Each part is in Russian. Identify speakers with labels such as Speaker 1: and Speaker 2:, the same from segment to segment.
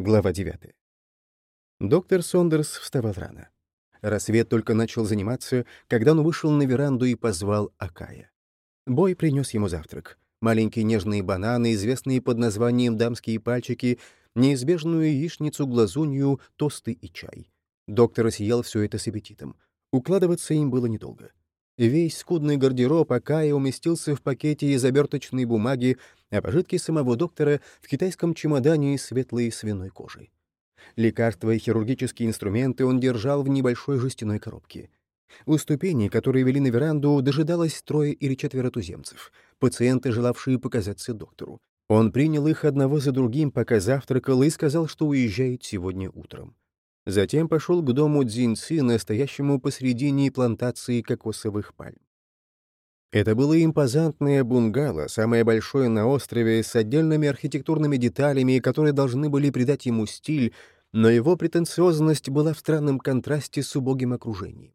Speaker 1: Глава 9. Доктор Сондерс вставал рано. Рассвет только начал заниматься, когда он вышел на веранду и позвал Акая. Бой принес ему завтрак. Маленькие нежные бананы, известные под названием «дамские пальчики», неизбежную яичницу-глазунью, тосты и чай. Доктор съел все это с аппетитом. Укладываться им было недолго. Весь скудный гардероб Акая уместился в пакете из оберточной бумаги, а пожитки самого доктора — в китайском чемодане из светлой свиной кожи. Лекарства и хирургические инструменты он держал в небольшой жестяной коробке. У ступеней, которые вели на веранду, дожидалось трое или четверо туземцев, пациенты, желавшие показаться доктору. Он принял их одного за другим, пока завтракал, и сказал, что уезжает сегодня утром. Затем пошел к дому Дзиньци, настоящему посредине плантации кокосовых пальм. Это было импозантное бунгало, самое большое на острове, с отдельными архитектурными деталями, которые должны были придать ему стиль, но его претенциозность была в странном контрасте с убогим окружением.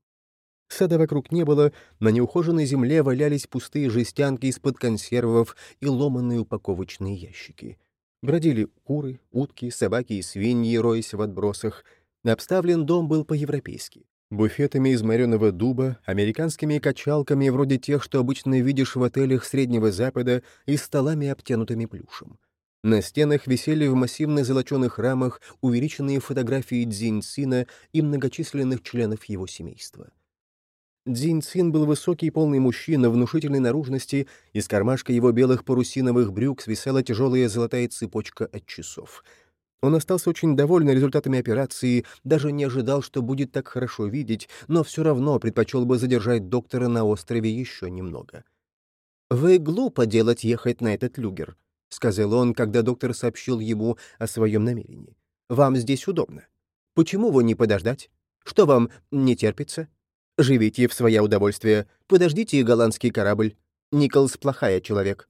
Speaker 1: Сада вокруг не было, на неухоженной земле валялись пустые жестянки из-под консервов и ломанные упаковочные ящики. Бродили куры, утки, собаки и свиньи, роясь в отбросах — Обставлен дом был по-европейски. Буфетами из мореного дуба, американскими качалками вроде тех, что обычно видишь в отелях Среднего Запада, и столами, обтянутыми плюшем. На стенах висели в массивных золоченых рамах увеличенные фотографии Дзиньцина и многочисленных членов его семейства. Дзиньцин был высокий полный мужчина внушительной наружности, из кармашка его белых парусиновых брюк свисала тяжелая золотая цепочка от часов — он остался очень доволен результатами операции, даже не ожидал, что будет так хорошо видеть, но все равно предпочел бы задержать доктора на острове еще немного. «Вы глупо делать ехать на этот люгер», — сказал он, когда доктор сообщил ему о своем намерении. «Вам здесь удобно. Почему вы не подождать? Что вам не терпится? Живите в свое удовольствие. Подождите голландский корабль. Николс плохая человек».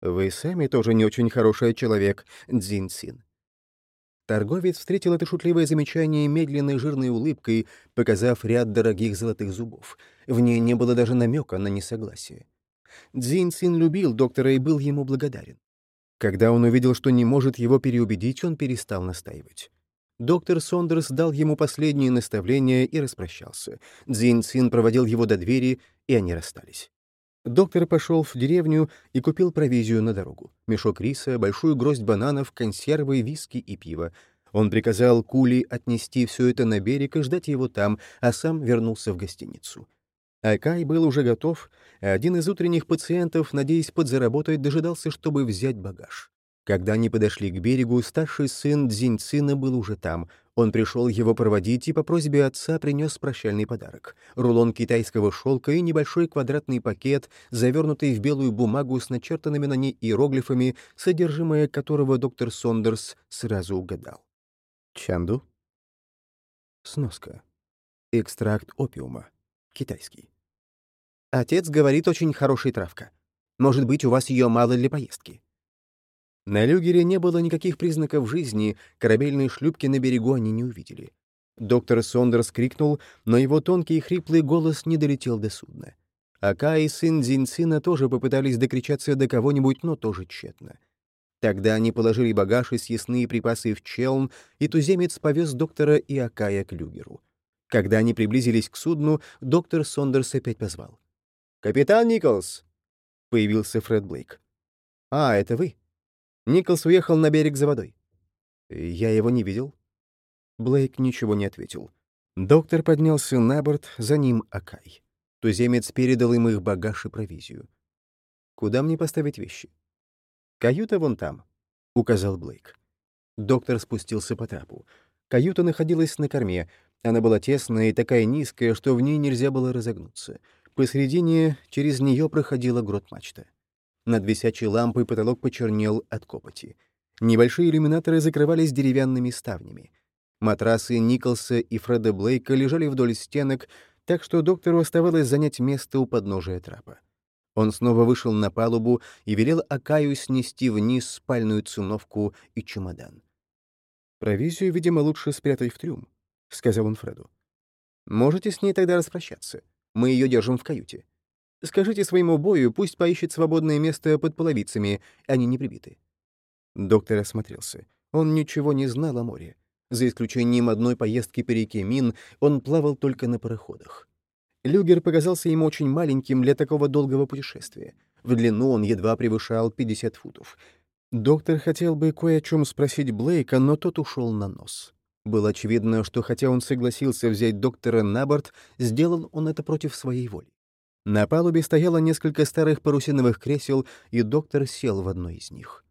Speaker 1: «Вы сами тоже не очень хороший человек, Дзинсин. Торговец встретил это шутливое замечание медленной жирной улыбкой, показав ряд дорогих золотых зубов. В ней не было даже намека на несогласие. Дзин Цин любил доктора и был ему благодарен. Когда он увидел, что не может его переубедить, он перестал настаивать. Доктор Сондерс дал ему последние наставления и распрощался. Дзин Цин проводил его до двери, и они расстались. Доктор пошел в деревню и купил провизию на дорогу. Мешок риса, большую гроздь бананов, консервы, виски и пиво. Он приказал Кули отнести все это на берег и ждать его там, а сам вернулся в гостиницу. Акай был уже готов, а один из утренних пациентов, надеясь подзаработать, дожидался, чтобы взять багаж. Когда они подошли к берегу, старший сын Дзиньцина был уже там. Он пришел его проводить и по просьбе отца принес прощальный подарок — рулон китайского шелка и небольшой квадратный пакет, завернутый в белую бумагу с начертанными на ней иероглифами, содержимое которого доктор Сондерс сразу угадал. Чанду. Сноска. Экстракт опиума. Китайский. Отец говорит, очень хорошая травка. Может быть, у вас ее мало для поездки. На люгере не было никаких признаков жизни, корабельные шлюпки на берегу они не увидели. Доктор Сондерс крикнул, но его тонкий и хриплый голос не долетел до судна. Ака и сын Зинцина тоже попытались докричаться до кого-нибудь, но тоже тщетно. Тогда они положили багаж и съестные припасы в челн, и туземец повез доктора и Акая к люгеру. Когда они приблизились к судну, доктор Сондерс опять позвал. «Капитан Николс!» Появился Фред Блейк. «А, это вы?» Николс уехал на берег за водой. Я его не видел. Блейк ничего не ответил. Доктор поднялся на борт, за ним Акай. Туземец передал им их багаж и провизию. «Куда мне поставить вещи?» «Каюта вон там», — указал Блейк. Доктор спустился по трапу. Каюта находилась на корме. Она была тесная и такая низкая, что в ней нельзя было разогнуться. Посередине через нее проходила грот-мачта. Над висячей лампой потолок почернел от копоти. Небольшие иллюминаторы закрывались деревянными ставнями. Матрасы Николса и Фреда Блейка лежали вдоль стенок, так что доктору оставалось занять место у подножия трапа. Он снова вышел на палубу и велел Акаю снести вниз спальную циновку и чемодан. «Провизию, видимо, лучше спрятать в трюм», — сказал он Фреду. «Можете с ней тогда распрощаться. Мы ее держим в каюте. Скажите своему бою, пусть поищет свободное место под половицами, они не прибиты». Доктор осмотрелся. Он ничего не знал о море. За исключением одной поездки по реке Мин, он плавал только на пароходах. Люгер показался ему очень маленьким для такого долгого путешествия. В длину он едва превышал 50 футов. Доктор хотел бы кое о чем спросить Блейка, но тот ушел на нос. Было очевидно, что хотя он согласился взять доктора на борт, сделал он это против своей воли. На палубе стояло несколько старых парусиновых кресел, и доктор сел в одно из них.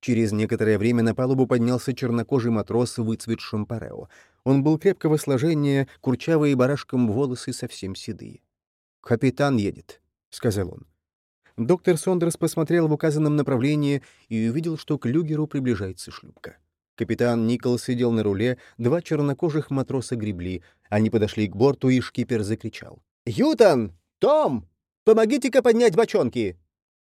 Speaker 1: Через некоторое время на палубу поднялся чернокожий матрос в выцветшем парео. Он был крепкого сложения, курчавые барашком волосы совсем седые. «Капитан едет», — сказал он. Доктор Сондерс посмотрел в указанном направлении и увидел, что к люгеру приближается шлюпка. Капитан Никол сидел на руле, два чернокожих матроса гребли. Они подошли к борту, и шкипер закричал. «Ютан! Том! Помогите-ка поднять бочонки!»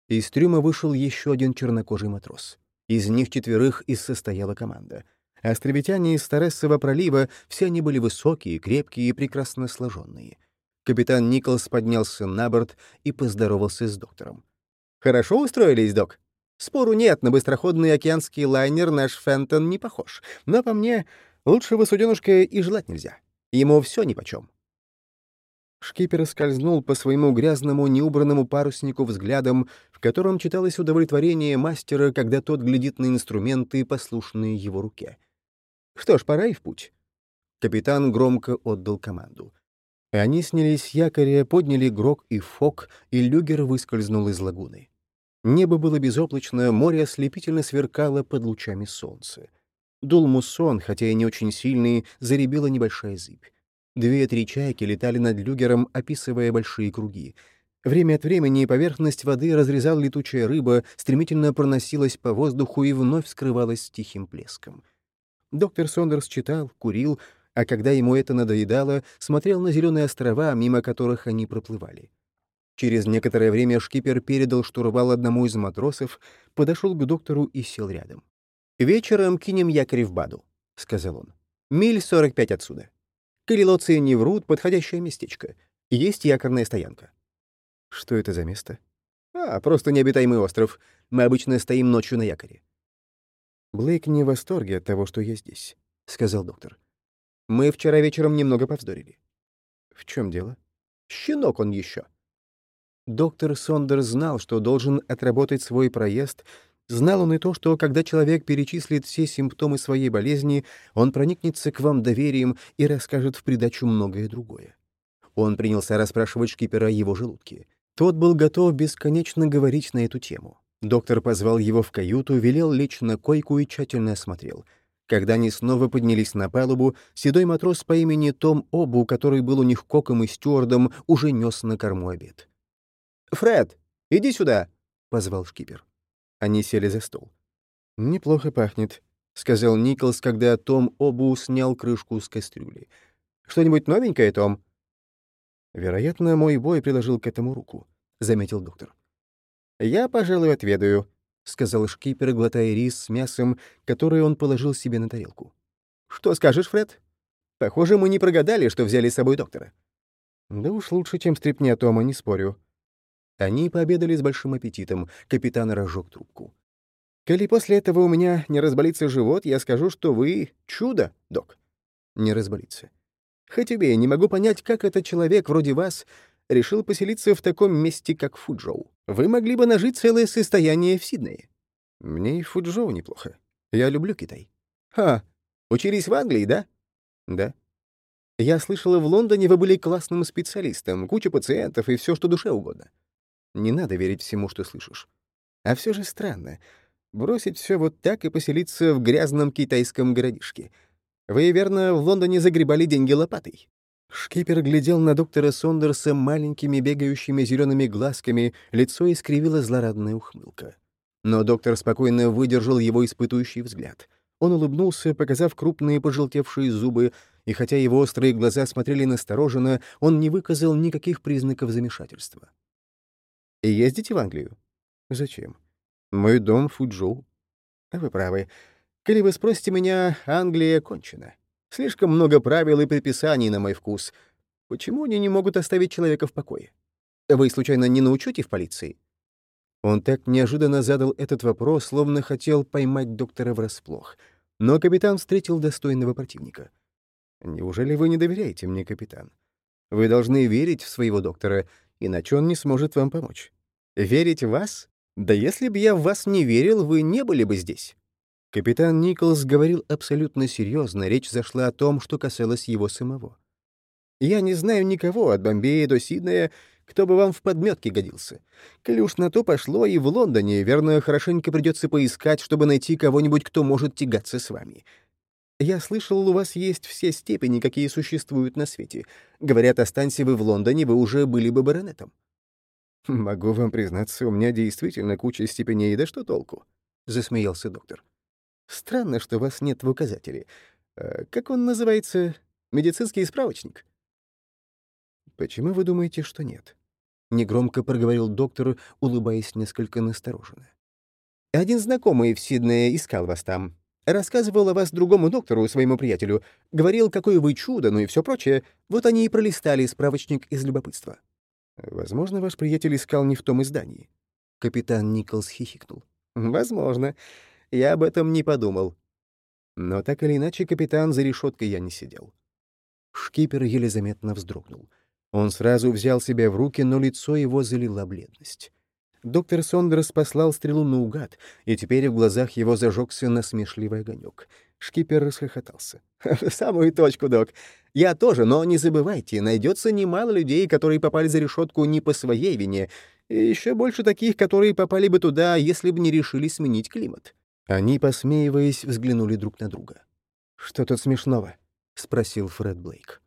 Speaker 1: Из трюма вышел еще один чернокожий матрос. Из них четверых и состояла команда. Островитяне из Старессова пролива все они были высокие, крепкие и прекрасно сложенные. Капитан Николс поднялся на борт и поздоровался с доктором. «Хорошо устроились, док?» «Спору нет, на быстроходный океанский лайнер наш Фентон не похож. Но по мне, лучшего суденушка и желать нельзя. Ему все нипочем». Шкипер скользнул по своему грязному, неубранному паруснику взглядом, в котором читалось удовлетворение мастера, когда тот глядит на инструменты, послушные его руке. «Что ж, пора и в путь». Капитан громко отдал команду. Они снялись с якоря, подняли грок и фок, и люгер выскользнул из лагуны. Небо было безоблачно, море ослепительно сверкало под лучами солнца. Дул муссон, хотя и не очень сильный, заребила небольшая зыбь. Две-три чайки летали над люгером, описывая большие круги. Время от времени поверхность воды разрезала летучая рыба, стремительно проносилась по воздуху и вновь скрывалась тихим плеском. Доктор Сондерс читал, курил, а когда ему это надоедало, смотрел на зеленые острова, мимо которых они проплывали. Через некоторое время шкипер передал штурвал одному из матросов, подошел к доктору и сел рядом. «Вечером кинем якорь в Баду», — сказал он. «Миль 45 отсюда. Калилоции не врут, подходящее местечко. Есть якорная стоянка». «Что это за место?» «А, просто необитаемый остров. Мы обычно стоим ночью на якоре». «Блейк не в восторге от того, что я здесь», — сказал доктор. Мы вчера вечером немного повздорили. В чем дело? Щенок он еще. Доктор Сондер знал, что должен отработать свой проезд. Знал он и то, что когда человек перечислит все симптомы своей болезни, он проникнется к вам доверием и расскажет в придачу многое другое. Он принялся расспрашивать шкипера о его желудке. Тот был готов бесконечно говорить на эту тему. Доктор позвал его в каюту, велел лечь на койку и тщательно осмотрел — когда они снова поднялись на палубу, седой матрос по имени Том Обу, который был у них коком и стюардом, уже нес на корму обед. «Фред, иди сюда!» — позвал шкипер. Они сели за стол. «Неплохо пахнет», — сказал Николс, когда Том Обу снял крышку с кастрюли. «Что-нибудь новенькое, Том?» «Вероятно, мой бой приложил к этому руку», — заметил доктор. «Я, пожалуй, отведаю», — сказал шкипер, глотая рис с мясом, который он положил себе на тарелку. «Что скажешь, Фред? Похоже, мы не прогадали, что взяли с собой доктора». «Да уж лучше, чем стрипня Тома, не спорю». Они пообедали с большим аппетитом. Капитан разжег трубку. «Коли после этого у меня не разболится живот, я скажу, что вы — чудо, док». «Не разболится». «Хоть убей, не могу понять, как этот человек вроде вас решил поселиться в таком месте, как Фуджоу. Вы могли бы нажить целое состояние в Сиднее. Мне и Фуджоу неплохо. Я люблю Китай. Ха, учились в Англии, да? Да. Я слышала, в Лондоне вы были классным специалистом, куча пациентов и все, что душе угодно. Не надо верить всему, что слышишь. А все же странно. Бросить все вот так и поселиться в грязном китайском городишке. Вы, верно, в Лондоне загребали деньги лопатой. Шкипер глядел на доктора Сондерса маленькими бегающими зелеными глазками, лицо искривило злорадная ухмылка. Но доктор спокойно выдержал его испытующий взгляд. Он улыбнулся, показав крупные пожелтевшие зубы, и хотя его острые глаза смотрели настороженно, он не выказал никаких признаков замешательства. «Ездите в Англию?» «Зачем?» «Мой дом Фуджоу». «Вы правы. Коли вы спросите меня, Англия кончена. Слишком много правил и предписаний на мой вкус. Почему они не могут оставить человека в покое? Вы, случайно, не на учете в полиции?» Он так неожиданно задал этот вопрос, словно хотел поймать доктора врасплох. Но капитан встретил достойного противника. «Неужели вы не доверяете мне, капитан? Вы должны верить в своего доктора, иначе он не сможет вам помочь. Верить в вас? Да если бы я в вас не верил, вы не были бы здесь». Капитан Николс говорил абсолютно серьезно, речь зашла о том, что касалось его самого. «Я не знаю никого от Бомбея до Сиднея, кто бы вам в подметке годился. Уж на то пошло, и в Лондоне, верно, хорошенько придется поискать, чтобы найти кого-нибудь, кто может тягаться с вами. Я слышал, у вас есть все степени, какие существуют на свете. Говорят, останься вы в Лондоне, вы уже были бы баронетом. Могу вам признаться, у меня действительно куча степеней, да что толку? Засмеялся доктор. Странно, что вас нет в указателе. Э, как он называется? Медицинский справочник? Почему вы думаете, что нет? Негромко проговорил доктор, улыбаясь несколько настороженно. Один знакомый в Сиднее искал вас там. Рассказывал о вас другому доктору, своему приятелю. Говорил, какое вы чудо, ну и все прочее. Вот они и пролистали справочник из любопытства. Возможно, ваш приятель искал не в том издании. Капитан Николс хихикнул. Возможно. Я об этом не подумал. Но так или иначе, капитан, за решеткой я не сидел. Шкипер еле заметно вздрогнул. Он сразу взял себя в руки, но лицо его залила бледность. Доктор Сондерс послал стрелу наугад, и теперь в глазах его зажегся насмешливый огонек. Шкипер расхохотался. «В самую точку, док. Я тоже, но не забывайте, найдется немало людей, которые попали за решетку не по своей вине, и еще больше таких, которые попали бы туда, если бы не решили сменить климат. Они, посмеиваясь, взглянули друг на друга. «Что тут смешного?» — спросил Фред Блейк.